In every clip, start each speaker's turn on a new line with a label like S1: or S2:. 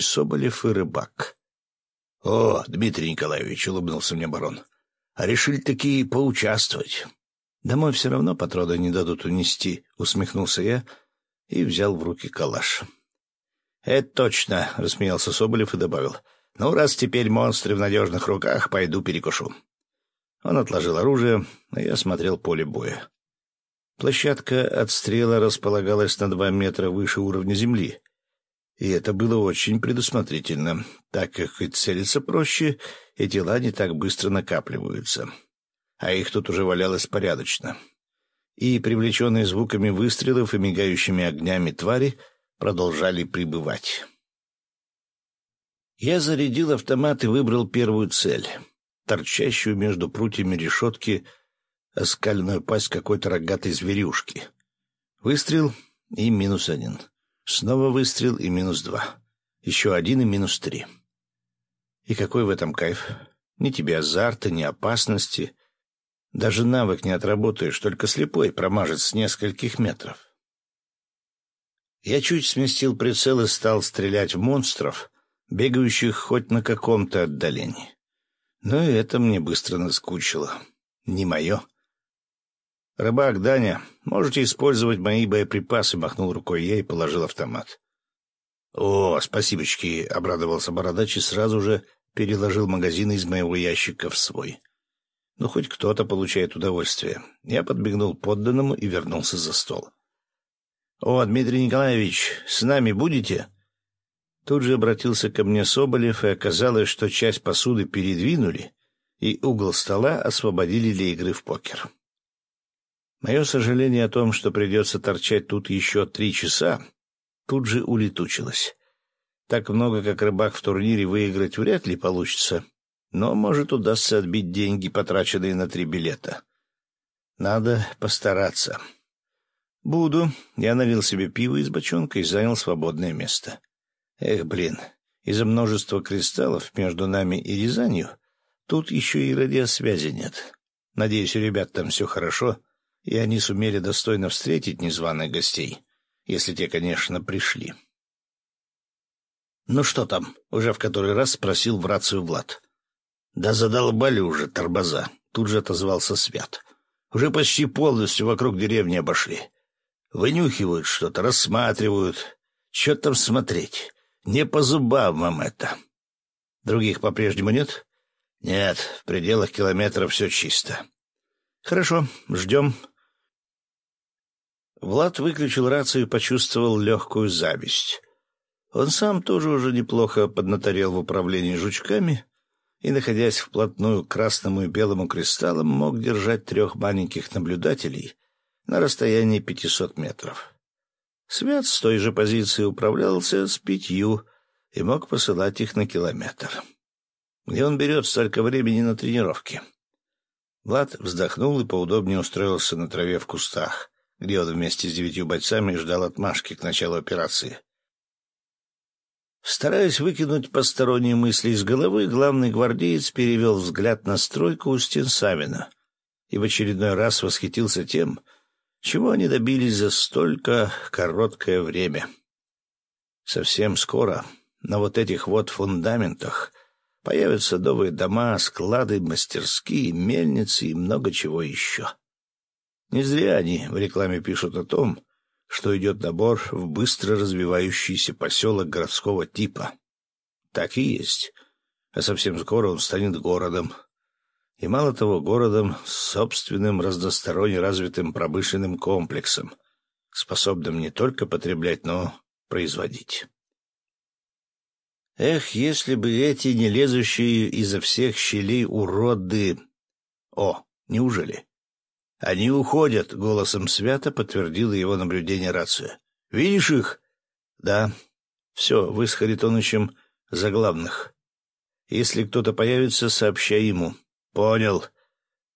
S1: Соболев и рыбак. — О, Дмитрий Николаевич, — улыбнулся мне барон, — а решили такие поучаствовать. — Домой все равно патроны не дадут унести, — усмехнулся я и взял в руки калаш. — Это точно, — рассмеялся Соболев и добавил. — Ну, раз теперь монстры в надежных руках, пойду перекушу. Он отложил оружие, а я смотрел поле боя. Площадка отстрела располагалась на два метра выше уровня земли, и это было очень предусмотрительно, так как и целиться проще, и тела не так быстро накапливаются. А их тут уже валялось порядочно. И привлеченные звуками выстрелов и мигающими огнями твари продолжали прибывать. Я зарядил автомат и выбрал первую цель, торчащую между прутьями решетки оскаленную пасть какой-то рогатой зверюшки. Выстрел и минус один. Снова выстрел и минус два. Еще один и минус три. И какой в этом кайф? Ни тебе азарта, ни опасности. Даже навык не отработаешь, только слепой промажет с нескольких метров. Я чуть сместил прицел и стал стрелять в монстров, бегающих хоть на каком-то отдалении. Но и это мне быстро наскучило. Не мое. «Рыбак, Даня, можете использовать мои боеприпасы», — махнул рукой я и положил автомат. «О, спасибочки», — обрадовался Бородач и сразу же переложил магазин из моего ящика в свой. «Ну, хоть кто-то получает удовольствие». Я подбегнул подданному и вернулся за стол. «О, Дмитрий Николаевич, с нами будете?» Тут же обратился ко мне Соболев, и оказалось, что часть посуды передвинули, и угол стола освободили для игры в покер. Мое сожаление о том, что придется торчать тут еще три часа, тут же улетучилось. Так много, как рыбак в турнире, выиграть вряд ли получится, но, может, удастся отбить деньги, потраченные на три билета. Надо постараться. Буду. Я налил себе пиво из бочонка и занял свободное место. Эх, блин, из-за множества кристаллов между нами и Рязанью тут еще и радиосвязи нет. Надеюсь, у ребят там все хорошо — и они сумели достойно встретить незваных гостей, если те, конечно, пришли. «Ну что там?» — уже в который раз спросил в рацию Влад. «Да задолбали уже, торбоза!» — тут же отозвался Свят. «Уже почти полностью вокруг деревни обошли. Вынюхивают что-то, рассматривают. Че там смотреть? Не по зубам вам это. Других по-прежнему нет?» «Нет, в пределах километра все чисто». «Хорошо, ждем. Влад выключил рацию и почувствовал легкую зависть. Он сам тоже уже неплохо поднаторел в управлении жучками и, находясь вплотную к красному и белому кристаллам, мог держать трех маленьких наблюдателей на расстоянии пятисот метров. Свят с той же позиции управлялся с пятью и мог посылать их на километр. Где он берет столько времени на тренировки? Влад вздохнул и поудобнее устроился на траве в кустах — где он вместе с девятью бойцами ждал отмашки к началу операции. Стараясь выкинуть посторонние мысли из головы, главный гвардеец перевел взгляд на стройку у стен Савина и в очередной раз восхитился тем, чего они добились за столько короткое время. Совсем скоро на вот этих вот фундаментах появятся новые дома, склады, мастерские, мельницы и много чего еще. Не зря они в рекламе пишут о том, что идет набор в быстро развивающийся поселок городского типа. Так и есть. А совсем скоро он станет городом. И мало того, городом с собственным разносторонне развитым промышленным комплексом, способным не только потреблять, но производить. Эх, если бы эти не лезущие изо всех щелей уроды... О, неужели? «Они уходят», — голосом свято подтвердила его наблюдение рация. «Видишь их?» «Да». «Все, вы с Харитонычем за главных. Если кто-то появится, сообщай ему». «Понял».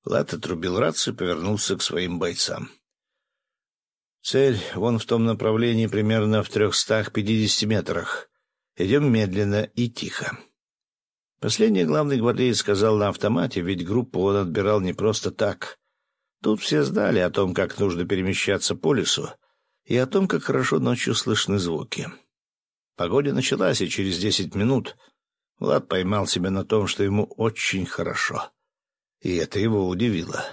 S1: Лат отрубил рацию повернулся к своим бойцам. «Цель вон в том направлении, примерно в трехстах пятидесяти метрах. Идем медленно и тихо». Последний главный гвардеец сказал на автомате, ведь группу он отбирал не просто так — Тут все знали о том, как нужно перемещаться по лесу, и о том, как хорошо ночью слышны звуки. Погода началась, и через десять минут Влад поймал себя на том, что ему очень хорошо. И это его удивило.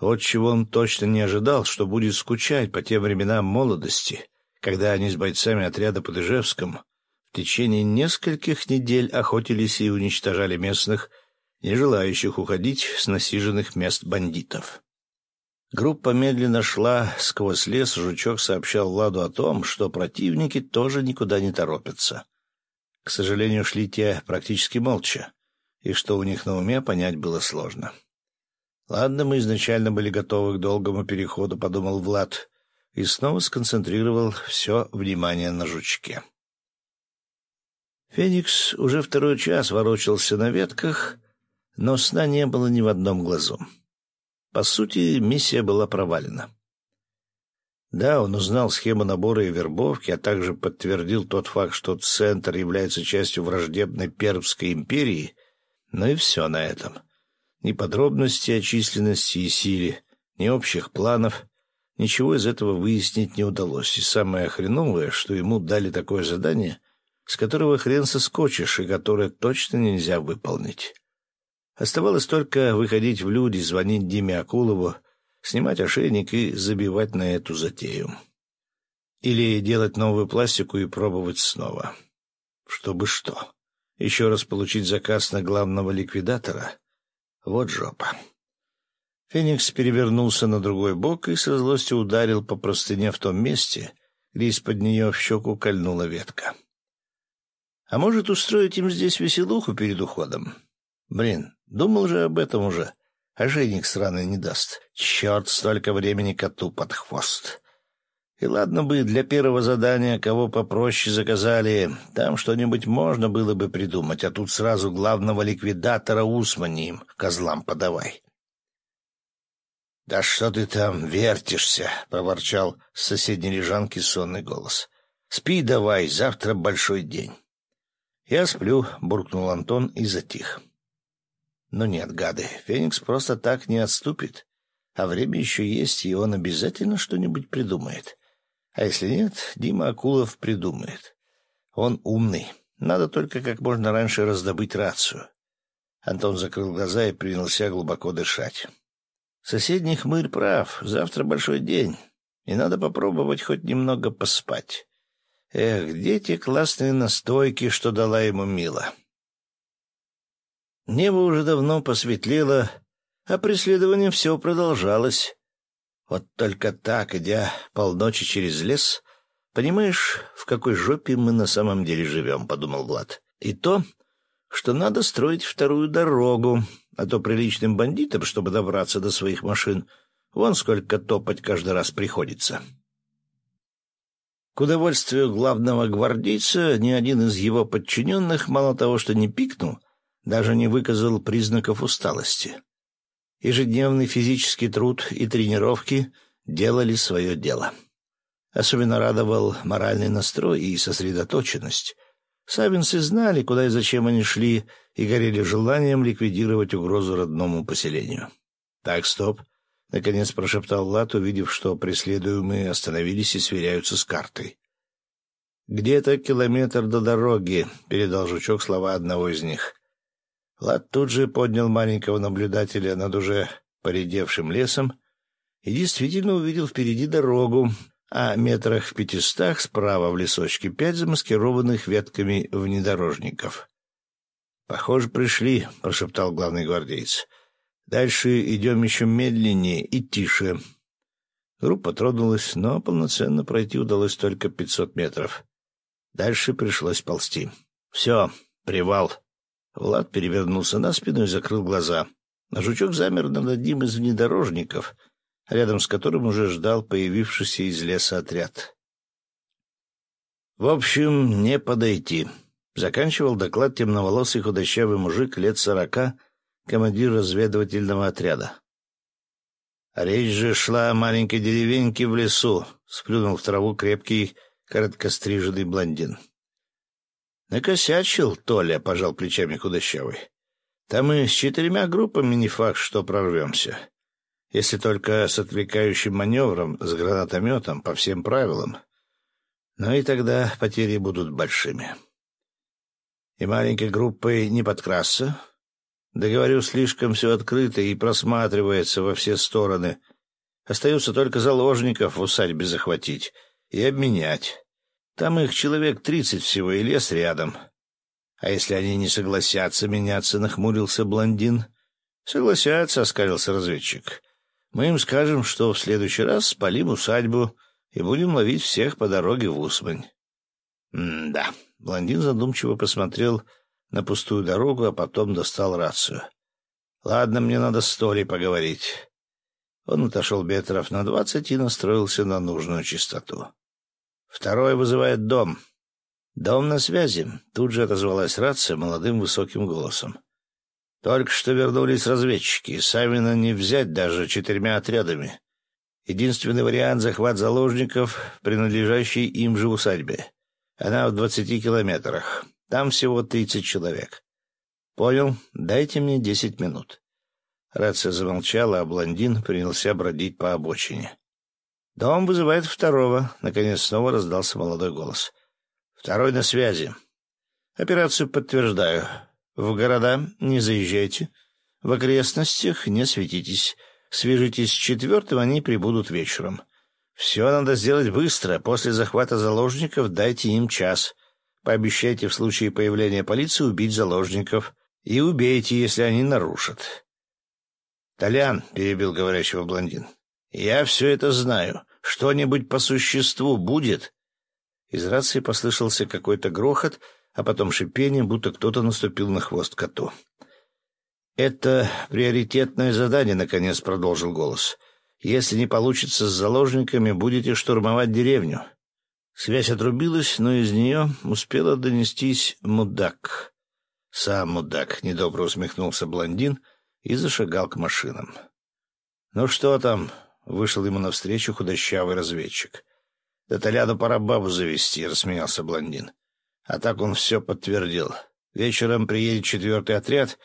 S1: Вот чего он точно не ожидал, что будет скучать по тем временам молодости, когда они с бойцами отряда под Ижевском в течение нескольких недель охотились и уничтожали местных, не желающих уходить с насиженных мест бандитов. Группа медленно шла сквозь лес, Жучок сообщал Владу о том, что противники тоже никуда не торопятся. К сожалению, шли те практически молча, и что у них на уме, понять было сложно. «Ладно, мы изначально были готовы к долгому переходу», — подумал Влад, и снова сконцентрировал все внимание на жучке. Феникс уже второй час ворочался на ветках, но сна не было ни в одном глазу. По сути, миссия была провалена. Да, он узнал схему набора и вербовки, а также подтвердил тот факт, что Центр является частью враждебной Пермской империи, но и все на этом. Ни подробностей о численности и силе, ни общих планов, ничего из этого выяснить не удалось. И самое хреновое, что ему дали такое задание, с которого хрен соскочишь и которое точно нельзя выполнить. Оставалось только выходить в люди, звонить Диме Акулову, снимать ошейник и забивать на эту затею. Или делать новую пластику и пробовать снова. Чтобы что? Еще раз получить заказ на главного ликвидатора? Вот жопа. Феникс перевернулся на другой бок и со злостью ударил по простыне в том месте, где из-под нее в щеку кольнула ветка. А может, устроить им здесь веселуху перед уходом? Блин, Думал же об этом уже. Ожейник сраный не даст. Черт, столько времени коту под хвост. И ладно бы для первого задания кого попроще заказали, там что-нибудь можно было бы придумать, а тут сразу главного ликвидатора Усмани им, козлам подавай. — Да что ты там вертишься? — проворчал с соседней лежанки сонный голос. — Спи давай, завтра большой день. — Я сплю, — буркнул Антон и затих. Но нет, гады, Феникс просто так не отступит. А время еще есть, и он обязательно что-нибудь придумает. А если нет, Дима Акулов придумает. Он умный. Надо только как можно раньше раздобыть рацию. Антон закрыл глаза и принялся глубоко дышать. Соседний хмырь прав. Завтра большой день. И надо попробовать хоть немного поспать. Эх, где те классные настойки, что дала ему Мила? Небо уже давно посветлело, а преследование все продолжалось. Вот только так, идя полночи через лес, понимаешь, в какой жопе мы на самом деле живем, — подумал Влад. И то, что надо строить вторую дорогу, а то приличным бандитам, чтобы добраться до своих машин, вон сколько топать каждый раз приходится. К удовольствию главного гвардейца ни один из его подчиненных мало того, что не пикнул, даже не выказал признаков усталости. Ежедневный физический труд и тренировки делали свое дело. Особенно радовал моральный настрой и сосредоточенность. Савинцы знали, куда и зачем они шли, и горели желанием ликвидировать угрозу родному поселению. «Так, стоп!» — наконец прошептал Лат, увидев, что преследуемые остановились и сверяются с картой. «Где-то километр до дороги», — передал жучок слова одного из них. Лад тут же поднял маленького наблюдателя над уже поредевшим лесом и действительно увидел впереди дорогу, а метрах в пятистах справа в лесочке пять замаскированных ветками внедорожников. «Похоже, пришли», — прошептал главный гвардеец. «Дальше идем еще медленнее и тише». Группа тронулась, но полноценно пройти удалось только пятьсот метров. Дальше пришлось ползти. «Все, привал», Влад перевернулся на спину и закрыл глаза. А жучок замер над одним из внедорожников, рядом с которым уже ждал появившийся из леса отряд. «В общем, не подойти», — заканчивал доклад темноволосый худощавый мужик лет сорока, командир разведывательного отряда. «Речь же шла о маленькой деревеньке в лесу», — сплюнул в траву крепкий, короткостриженный блондин. «Накосячил, Толя», — пожал плечами худощавый. «Там и с четырьмя группами не факт, что прорвемся. Если только с отвлекающим маневром, с гранатометом, по всем правилам. Но и тогда потери будут большими. И маленькой группой не подкрасться. Договорю, слишком все открыто и просматривается во все стороны. Остается только заложников в усадьбе захватить и обменять. Там их человек тридцать всего, и лес рядом. А если они не согласятся меняться, нахмурился блондин. Согласятся, оскалился разведчик. Мы им скажем, что в следующий раз спалим усадьбу и будем ловить всех по дороге в Усмань. М-да. Блондин задумчиво посмотрел на пустую дорогу, а потом достал рацию. Ладно, мне надо с Толей поговорить. Он отошел метров на двадцать и настроился на нужную частоту. Второй вызывает дом. Дом на связи. Тут же отозвалась рация молодым высоким голосом. Только что вернулись разведчики. Савина не взять даже четырьмя отрядами. Единственный вариант — захват заложников, принадлежащий им же усадьбе. Она в двадцати километрах. Там всего тридцать человек. Понял. Дайте мне десять минут. Рация замолчала, а блондин принялся бродить по обочине. «Дом вызывает второго», — наконец снова раздался молодой голос. «Второй на связи. Операцию подтверждаю. В города не заезжайте. В окрестностях не светитесь. Свяжитесь с четвертым, они прибудут вечером. Все надо сделать быстро. После захвата заложников дайте им час. Пообещайте в случае появления полиции убить заложников. И убейте, если они нарушат». «Толян», — перебил говорящего блондин, «Я все это знаю. Что-нибудь по существу будет?» Из рации послышался какой-то грохот, а потом шипение, будто кто-то наступил на хвост коту. «Это приоритетное задание», — наконец продолжил голос. «Если не получится с заложниками, будете штурмовать деревню». Связь отрубилась, но из нее успела донестись мудак. «Сам мудак», — недобро усмехнулся блондин и зашагал к машинам. «Ну что там?» — вышел ему навстречу худощавый разведчик. — Да Толяну пора бабу завести, — рассмеялся блондин. А так он все подтвердил. Вечером приедет четвертый отряд,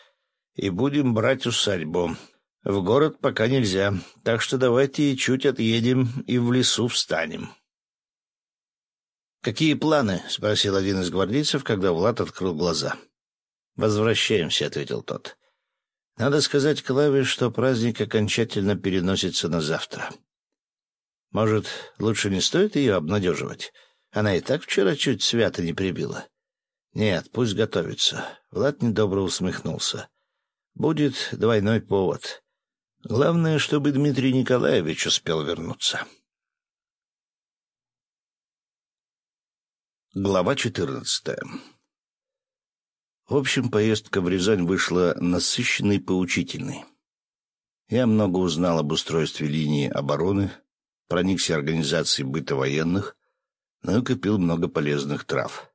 S1: и будем брать усадьбу. В город пока нельзя, так что давайте чуть отъедем и в лесу встанем. — Какие планы? — спросил один из гвардейцев, когда Влад открыл глаза. — Возвращаемся, — ответил тот. Надо сказать Клаве, что праздник окончательно переносится на завтра. Может, лучше не стоит ее обнадеживать? Она и так вчера чуть свято не прибила. Нет, пусть готовится. Влад недобро усмехнулся. Будет двойной повод. Главное, чтобы Дмитрий Николаевич успел вернуться. Глава четырнадцатая в общем, поездка в Рязань вышла насыщенной и поучительной. Я много узнал об устройстве линии обороны, проникся организацией быта военных, но и купил много полезных трав.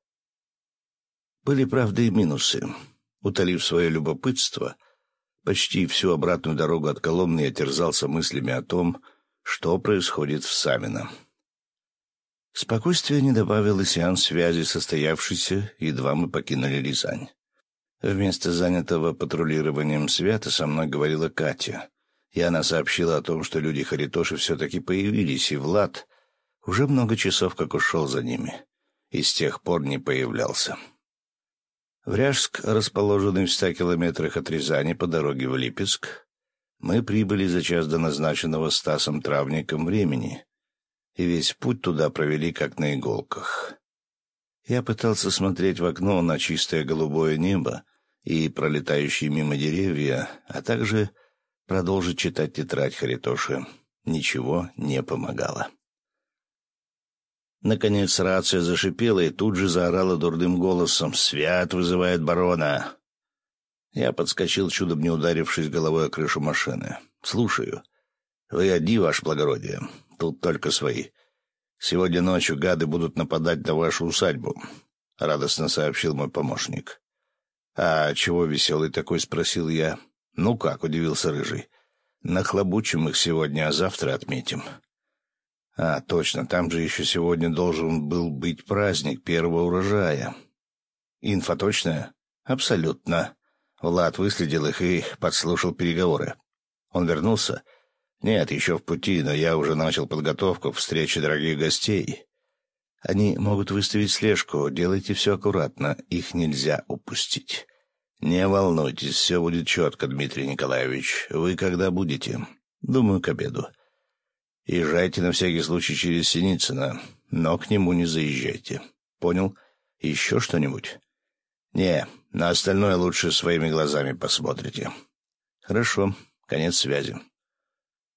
S1: Были, правда, и минусы. Утолив свое любопытство, почти всю обратную дорогу от Коломны я терзался мыслями о том, что происходит в Самино. Спокойствие не добавил и сеанс связи, состоявшийся, едва мы покинули Рязань. Вместо занятого патрулированием свята со мной говорила Катя, и она сообщила о том, что люди Харитоши все-таки появились, и Влад уже много часов как ушел за ними, и с тех пор не появлялся. В расположенный в ста километрах от Рязани по дороге в Липецк, мы прибыли за час до назначенного Стасом Травником времени, и весь путь туда провели как на иголках. Я пытался смотреть в окно на чистое голубое небо, и пролетающие мимо деревья, а также продолжить читать тетрадь Харитоши. Ничего не помогало. Наконец рация зашипела и тут же заорала дурным голосом «Свят вызывает барона!». Я подскочил, чудом не ударившись головой о крышу машины. «Слушаю. Вы одни, ваше благородие. Тут только свои. Сегодня ночью гады будут нападать на вашу усадьбу», — радостно сообщил мой помощник. «А чего веселый такой?» — спросил я. «Ну как?» — удивился Рыжий. «Нахлобучим их сегодня, а завтра отметим». «А, точно, там же еще сегодня должен был быть праздник первого урожая». «Инфа точная?» «Абсолютно». Влад выследил их и подслушал переговоры. «Он вернулся?» «Нет, еще в пути, но я уже начал подготовку к встрече дорогих гостей». Они могут выставить слежку. Делайте все аккуратно. Их нельзя упустить. Не волнуйтесь, все будет четко, Дмитрий Николаевич. Вы когда будете? Думаю, к обеду. Езжайте на всякий случай через Синицына, но к нему не заезжайте. Понял? Еще что-нибудь? Не, на остальное лучше своими глазами посмотрите. Хорошо, конец связи.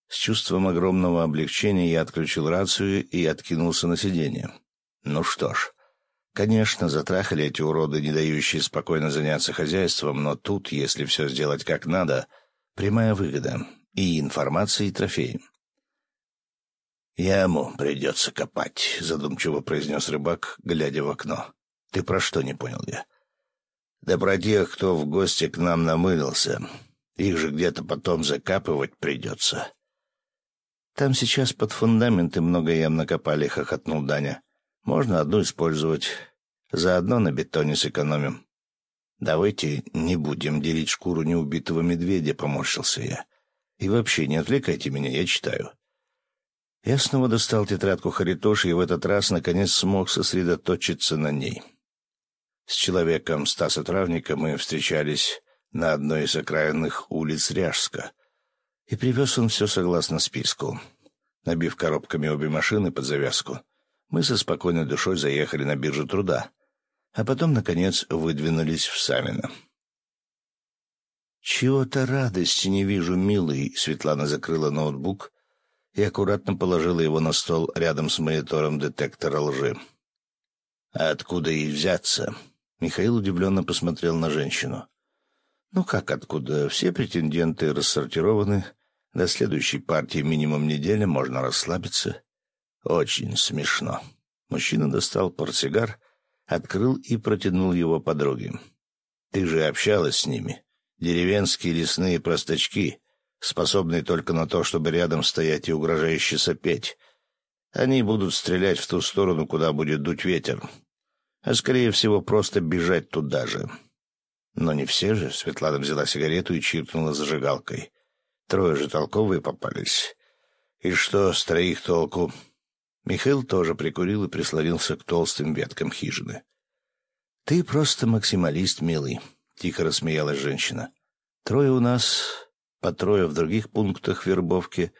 S1: С чувством огромного облегчения я отключил рацию и откинулся на сиденье. Ну что ж, конечно, затрахали эти уроды, не дающие спокойно заняться хозяйством, но тут, если все сделать как надо, прямая выгода и информация, и трофеи. «Яму придется копать», — задумчиво произнес рыбак, глядя в окно. «Ты про что не понял я?» «Да про тех, кто в гости к нам намылился. Их же где-то потом закапывать придется». «Там сейчас под фундаменты много ям накопали», — хохотнул Даня. «Можно одну использовать. Заодно на бетоне сэкономим». «Давайте не будем делить шкуру неубитого медведя», — поморщился я. «И вообще, не отвлекайте меня, я читаю». Я снова достал тетрадку Харитоши и в этот раз, наконец, смог сосредоточиться на ней. С человеком Стаса Травника мы встречались на одной из окраинных улиц Ряжска. И привез он все согласно списку. Набив коробками обе машины под завязку, мы со спокойной душой заехали на биржу труда, а потом, наконец, выдвинулись в Самино. «Чего-то радости не вижу, милый», — Светлана закрыла ноутбук и аккуратно положила его на стол рядом с монитором детектора лжи. «А откуда ей взяться?» Михаил удивленно посмотрел на женщину. «Ну как откуда? Все претенденты рассортированы. До следующей партии минимум неделя, можно расслабиться». «Очень смешно». Мужчина достал портсигар, открыл и протянул его подруге. «Ты же общалась с ними. Деревенские лесные простачки способные только на то, чтобы рядом стоять и угрожающе сопеть. Они будут стрелять в ту сторону, куда будет дуть ветер. А, скорее всего, просто бежать туда же. Но не все же. Светлана взяла сигарету и чиркнула зажигалкой. Трое же толковые попались. И что с троих толку? Михаил тоже прикурил и прислонился к толстым веткам хижины. — Ты просто максималист, милый, — тихо рассмеялась женщина. — Трое у нас по трое в других пунктах вербовки.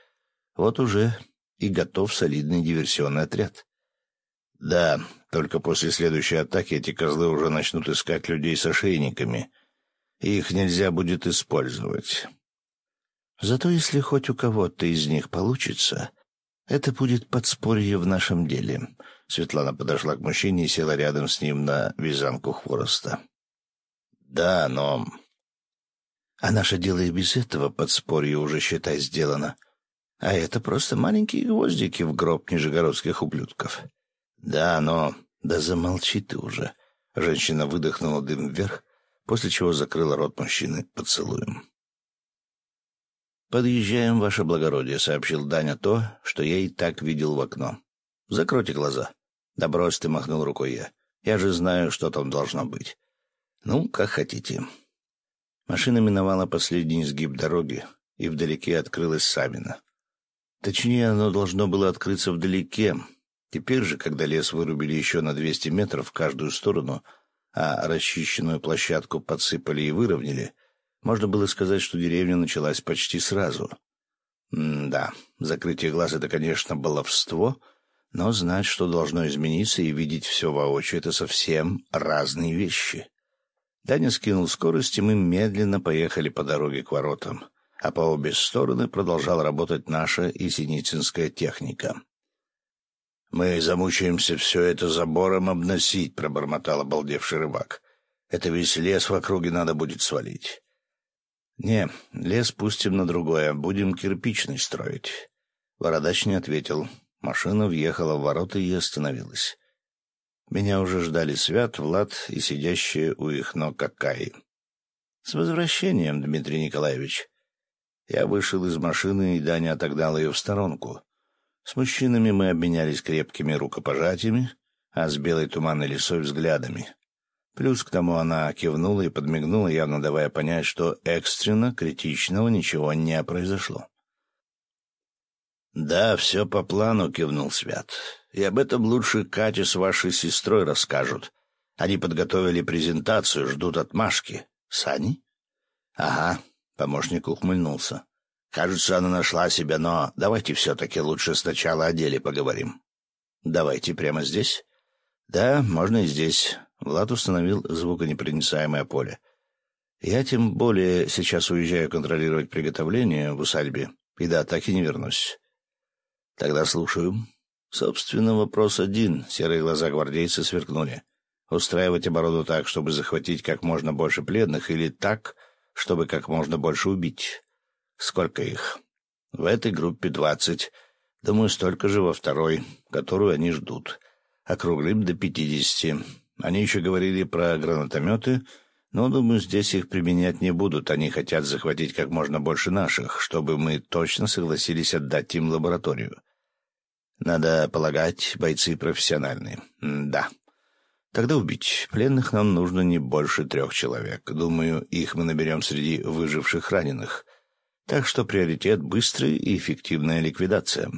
S1: Вот уже и готов солидный диверсионный отряд. Да, только после следующей атаки эти козлы уже начнут искать людей с ошейниками, их нельзя будет использовать. Зато если хоть у кого-то из них получится, это будет подспорье в нашем деле. Светлана подошла к мужчине и села рядом с ним на вязанку хвороста. Да, но а наше дело и без этого подспорье уже, считай, сделано. А это просто маленькие гвоздики в гроб нижегородских ублюдков. Да, но... Да замолчи ты уже. Женщина выдохнула дым вверх, после чего закрыла рот мужчины поцелуем. «Подъезжаем, ваше благородие», — сообщил Даня то, что я и так видел в окно. «Закройте глаза». «Да брось ты», — махнул рукой я. «Я же знаю, что там должно быть». «Ну, как хотите». Машина миновала последний изгиб дороги, и вдалеке открылась Савина. Точнее, оно должно было открыться вдалеке. Теперь же, когда лес вырубили еще на 200 метров в каждую сторону, а расчищенную площадку подсыпали и выровняли, можно было сказать, что деревня началась почти сразу. М да, закрытие глаз — это, конечно, баловство, но знать, что должно измениться, и видеть все воочию — это совсем разные вещи. Даня скинул скорость, и мы медленно поехали по дороге к воротам, а по обе стороны продолжала работать наша и синицинская техника. «Мы замучаемся все это забором обносить», — пробормотал обалдевший рыбак. «Это весь лес в округе надо будет свалить». «Не, лес пустим на другое, будем кирпичный строить». Бородач не ответил. Машина въехала в ворота и остановилась. Меня уже ждали Свят, Влад и сидящие у их ног Акаи. «С возвращением, Дмитрий Николаевич!» Я вышел из машины, и Даня отогнал ее в сторонку. С мужчинами мы обменялись крепкими рукопожатиями, а с белой туманной лисой взглядами. Плюс к тому она кивнула и подмигнула, явно давая понять, что экстренно, критичного ничего не произошло. «Да, все по плану», — кивнул Свят. «И об этом лучше Кате с вашей сестрой расскажут. Они подготовили презентацию, ждут отмашки. Сани?» «Ага», — помощник ухмыльнулся. «Кажется, она нашла себя, но давайте все-таки лучше сначала о деле поговорим». «Давайте прямо здесь?» «Да, можно и здесь». Влад установил звуконепроницаемое поле. «Я тем более сейчас уезжаю контролировать приготовление в усадьбе, и да, так и не вернусь». «Тогда слушаю». Собственно, вопрос один. Серые глаза гвардейца сверкнули. Устраивать оборону так, чтобы захватить как можно больше пленных, или так, чтобы как можно больше убить? Сколько их? В этой группе двадцать. Думаю, столько же во второй, которую они ждут. Округлим до пятидесяти. Они еще говорили про гранатометы, но, думаю, здесь их применять не будут. Они хотят захватить как можно больше наших, чтобы мы точно согласились отдать им лабораторию. Надо полагать, бойцы профессиональные. Да. Тогда убить. Пленных нам нужно не больше трех человек. Думаю, их мы наберем среди выживших раненых. Так что приоритет — быстрая и эффективная ликвидация.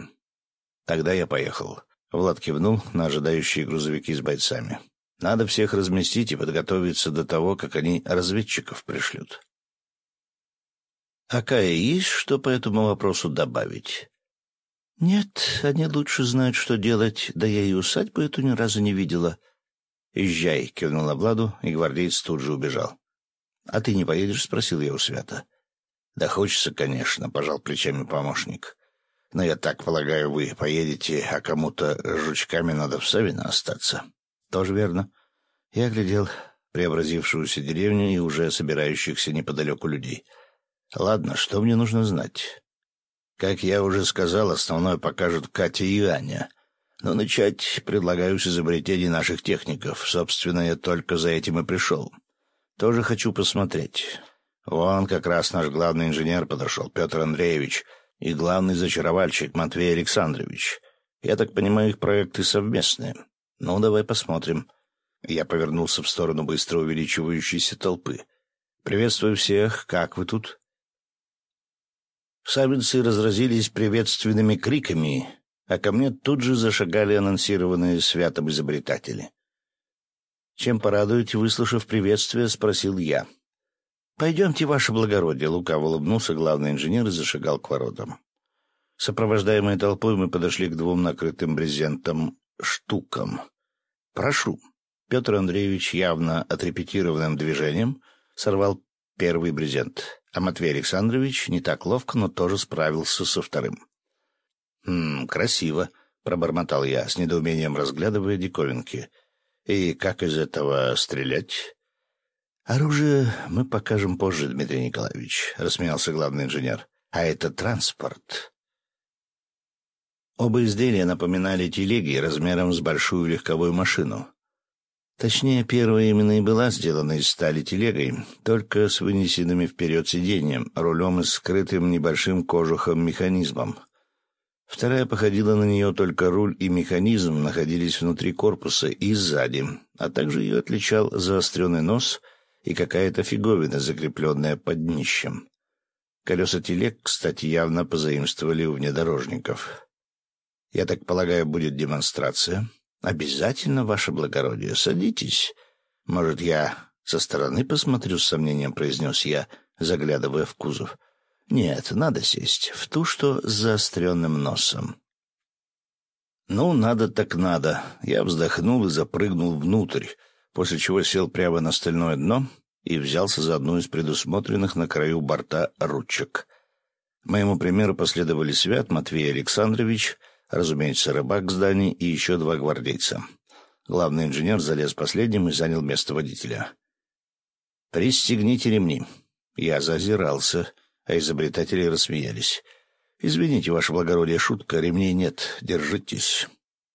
S1: Тогда я поехал. Влад кивнул на ожидающие грузовики с бойцами. Надо всех разместить и подготовиться до того, как они разведчиков пришлют. А Кая есть что по этому вопросу добавить? Нет, они лучше знают, что делать, да я и усадьбу эту ни разу не видела. Езжай, кивнула Владу, и гвардеец тут же убежал. А ты не поедешь? спросил я у Свята. Да хочется, конечно, пожал плечами помощник. Но я так полагаю, вы поедете, а кому-то жучками надо в Савино остаться. Тоже верно. Я глядел преобразившуюся деревню и уже собирающихся неподалеку людей. Ладно, что мне нужно знать? Как я уже сказал, основное покажут Катя и Аня. Но начать предлагаю с изобретений наших техников. Собственно, я только за этим и пришел. Тоже хочу посмотреть. Вон как раз наш главный инженер подошел, Петр Андреевич, и главный зачаровальщик Матвей Александрович. Я так понимаю, их проекты совместные. Ну, давай посмотрим. Я повернулся в сторону быстро увеличивающейся толпы. «Приветствую всех. Как вы тут?» Савинцы разразились приветственными криками, а ко мне тут же зашагали анонсированные святом изобретатели. «Чем порадуете?» — выслушав приветствие, спросил я. «Пойдемте, ваше благородие», — лукаво улыбнулся главный инженер и зашагал к воротам. Сопровождаемые толпой мы подошли к двум накрытым брезентом штукам. «Прошу». Петр Андреевич явно отрепетированным движением сорвал первый брезент, а Матвей Александрович не так ловко, но тоже справился со вторым. «Хм, красиво», — пробормотал я, с недоумением разглядывая диковинки. «И как из этого стрелять?» «Оружие мы покажем позже, Дмитрий Николаевич», — рассмеялся главный инженер. «А это транспорт». Оба изделия напоминали телеги размером с большую легковую машину. Точнее, первая именно и была сделана из стали телегой, только с вынесенными вперед сиденьем, рулем и скрытым небольшим кожухом-механизмом. Вторая походила на нее, только руль и механизм находились внутри корпуса и сзади, а также ее отличал заостренный нос и какая-то фиговина, закрепленная под днищем. Колеса телег, кстати, явно позаимствовали у внедорожников. «Я так полагаю, будет демонстрация?» «Обязательно, ваше благородие, садитесь. Может, я со стороны посмотрю с сомнением», — произнес я, заглядывая в кузов. «Нет, надо сесть. В ту, что с заостренным носом». «Ну, надо так надо». Я вздохнул и запрыгнул внутрь, после чего сел прямо на стальное дно и взялся за одну из предусмотренных на краю борта ручек. Моему примеру последовали Свят Матвей Александрович — Разумеется, рыбак зданий и еще два гвардейца. Главный инженер залез последним и занял место водителя. «Пристегните ремни». Я зазирался, а изобретатели рассмеялись. «Извините, ваше благородие, шутка, ремней нет, держитесь».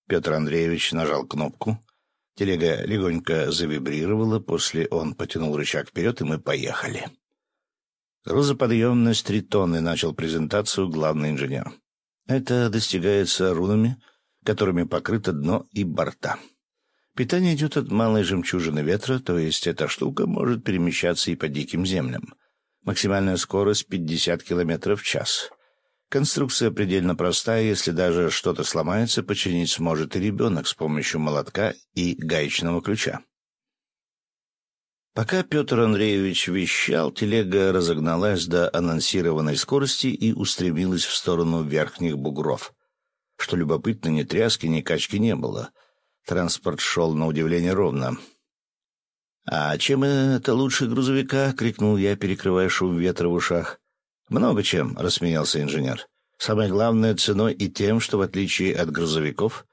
S1: Петр Андреевич нажал кнопку. Телега легонько завибрировала, после он потянул рычаг вперед, и мы поехали. Грузоподъемность три тонны начал презентацию главный инженер. Это достигается рунами, которыми покрыто дно и борта. Питание идет от малой жемчужины ветра, то есть эта штука может перемещаться и по диким землям. Максимальная скорость 50 км в час. Конструкция предельно простая, если даже что-то сломается, починить сможет и ребенок с помощью молотка и гаечного ключа. Пока Петр Андреевич вещал, телега разогналась до анонсированной скорости и устремилась в сторону верхних бугров. Что любопытно, ни тряски, ни качки не было. Транспорт шел на удивление ровно. «А чем это лучше грузовика?» — крикнул я, перекрывая шум ветра в ушах. «Много чем», — рассмеялся инженер. «Самое главное ценой и тем, что, в отличие от грузовиков,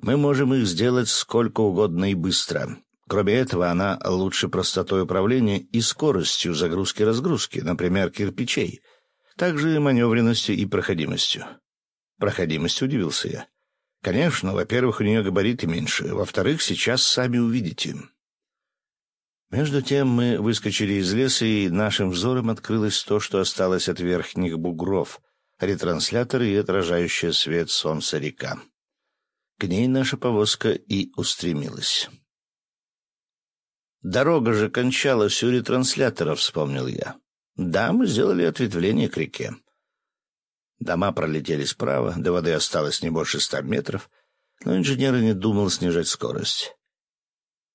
S1: мы можем их сделать сколько угодно и быстро. Кроме этого, она лучше простотой управления и скоростью загрузки-разгрузки, например, кирпичей, также маневренностью и проходимостью». «Проходимость?» — удивился я. «Конечно, во-первых, у нее габариты меньше, во-вторых, сейчас сами увидите». Между тем мы выскочили из леса, и нашим взором открылось то, что осталось от верхних бугров, ретрансляторы и отражающая свет солнца река. К ней наша повозка и устремилась. «Дорога же кончалась у ретранслятора», — вспомнил я. «Да, мы сделали ответвление к реке». Дома пролетели справа, до воды осталось не больше ста метров, но инженер не думал снижать скорость.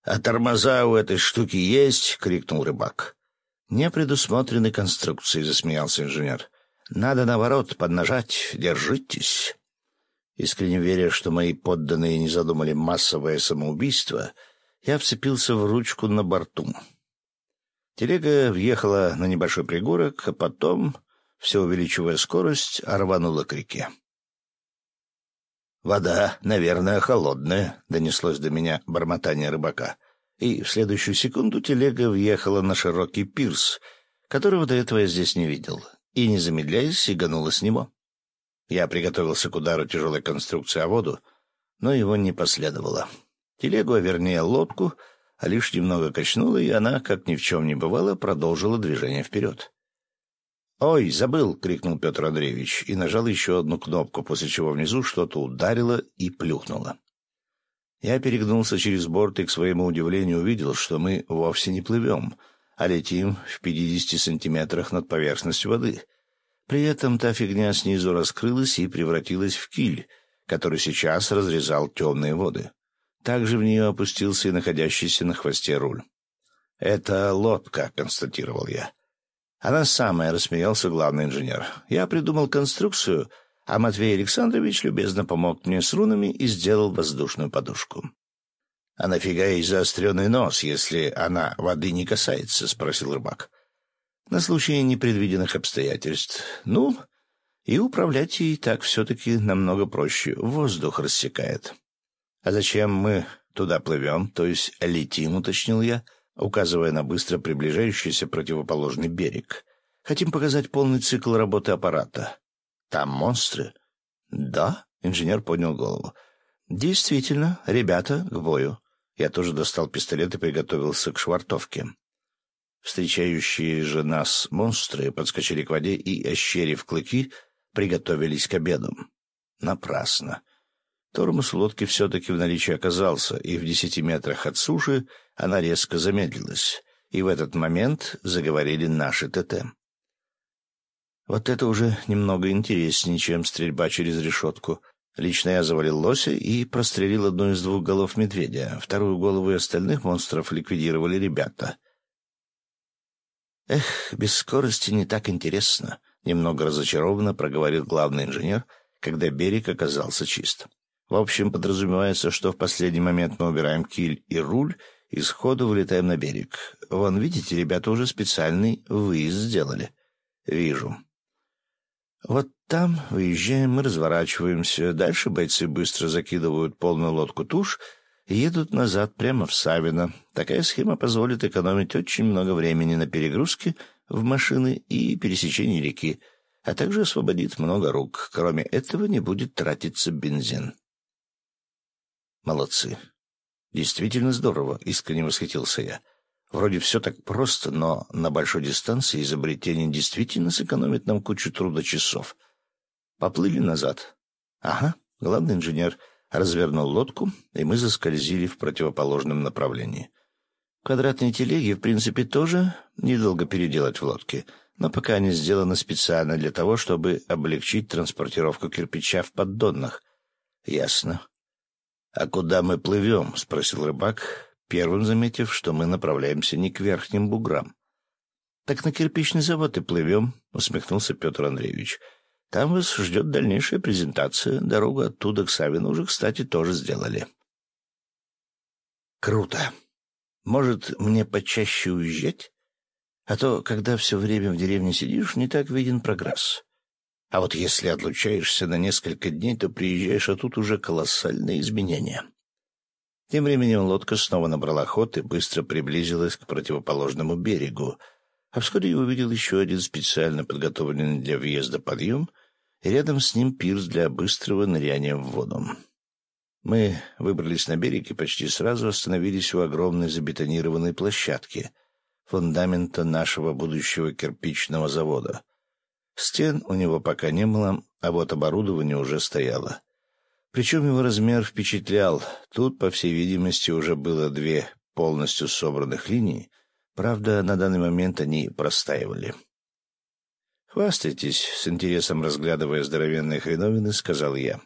S1: «А тормоза у этой штуки есть?» — крикнул рыбак. «Не предусмотрены конструкции», — засмеялся инженер. «Надо, наоборот, поднажать. Держитесь». Искренне веря, что мои подданные не задумали массовое самоубийство, я вцепился в ручку на борту. Телега въехала на небольшой пригорок, а потом, все увеличивая скорость, рванула к реке. «Вода, наверное, холодная», — донеслось до меня бормотание рыбака. И в следующую секунду телега въехала на широкий пирс, которого до этого я здесь не видел, и, не замедляясь, сиганула с него. Я приготовился к удару тяжелой конструкции о воду, но его не последовало. Телегу, а вернее лодку, а лишь немного качнула, и она, как ни в чем не бывало, продолжила движение вперед. «Ой, забыл!» — крикнул Петр Андреевич и нажал еще одну кнопку, после чего внизу что-то ударило и плюхнуло. Я перегнулся через борт и, к своему удивлению, увидел, что мы вовсе не плывем, а летим в пятидесяти сантиметрах над поверхностью воды. При этом та фигня снизу раскрылась и превратилась в киль, который сейчас разрезал темные воды. Также в нее опустился и находящийся на хвосте руль. «Это лодка», — констатировал я. Она самая, — рассмеялся главный инженер. Я придумал конструкцию, а Матвей Александрович любезно помог мне с рунами и сделал воздушную подушку. — А нафига ей заостренный нос, если она воды не касается? — спросил рыбак. — На случай непредвиденных обстоятельств. Ну, и управлять ей так все-таки намного проще. Воздух рассекает. — А зачем мы туда плывем, то есть летим, — уточнил я, — указывая на быстро приближающийся противоположный берег. «Хотим показать полный цикл работы аппарата. Там монстры?» «Да?» — инженер поднял голову. «Действительно, ребята, к бою». Я тоже достал пистолет и приготовился к швартовке. Встречающие же нас монстры подскочили к воде и, ощерив клыки, приготовились к обеду. Напрасно. Тормоз лодки все-таки в наличии оказался, и в десяти метрах от суши она резко замедлилась, и в этот момент заговорили наши ТТ. Вот это уже немного интереснее, чем стрельба через решетку. Лично я завалил лося и прострелил одну из двух голов медведя. Вторую голову и остальных монстров ликвидировали ребята. «Эх, без скорости не так интересно», — немного разочарованно проговорил главный инженер, когда берег оказался чист. В общем, подразумевается, что в последний момент мы убираем киль и руль и сходу вылетаем на берег. Вон, видите, ребята уже специальный выезд сделали. Вижу. Вот там выезжаем, мы разворачиваемся. Дальше бойцы быстро закидывают полную лодку туш и едут назад прямо в Савино. Такая схема позволит экономить очень много времени на перегрузке в машины и пересечении реки, а также освободит много рук. Кроме этого, не будет тратиться бензин. Молодцы. Действительно здорово, искренне восхитился я. Вроде все так просто, но на большой дистанции изобретение действительно сэкономит нам кучу труда часов. Поплыли назад. Ага, главный инженер развернул лодку, и мы заскользили в противоположном направлении. Квадратные телеги, в принципе, тоже недолго переделать в лодке. но пока они сделаны специально для того, чтобы облегчить транспортировку кирпича в поддонах. — Ясно. — А куда мы плывем? — спросил рыбак, первым заметив, что мы направляемся не к верхним буграм. — Так на кирпичный завод и плывем, — усмехнулся Петр Андреевич. — Там вас ждет дальнейшая презентация. Дорогу оттуда к Савину уже, кстати, тоже сделали. — Круто. Может, мне почаще уезжать? А то, когда все время в деревне сидишь, не так виден прогресс. А вот если отлучаешься на несколько дней, то приезжаешь, а тут уже колоссальные изменения. Тем временем лодка снова набрала ход и быстро приблизилась к противоположному берегу, а вскоре я увидел еще один специально подготовленный для въезда подъем, и рядом с ним пирс для быстрого ныряния в воду. Мы выбрались на берег и почти сразу остановились у огромной забетонированной площадки — фундамента нашего будущего кирпичного завода. Стен у него пока не было, а вот оборудование уже стояло. Причем его размер впечатлял. Тут, по всей видимости, уже было две полностью собранных линии. Правда, на данный момент они простаивали. «Хвастайтесь», — с интересом разглядывая здоровенные хреновины, сказал я.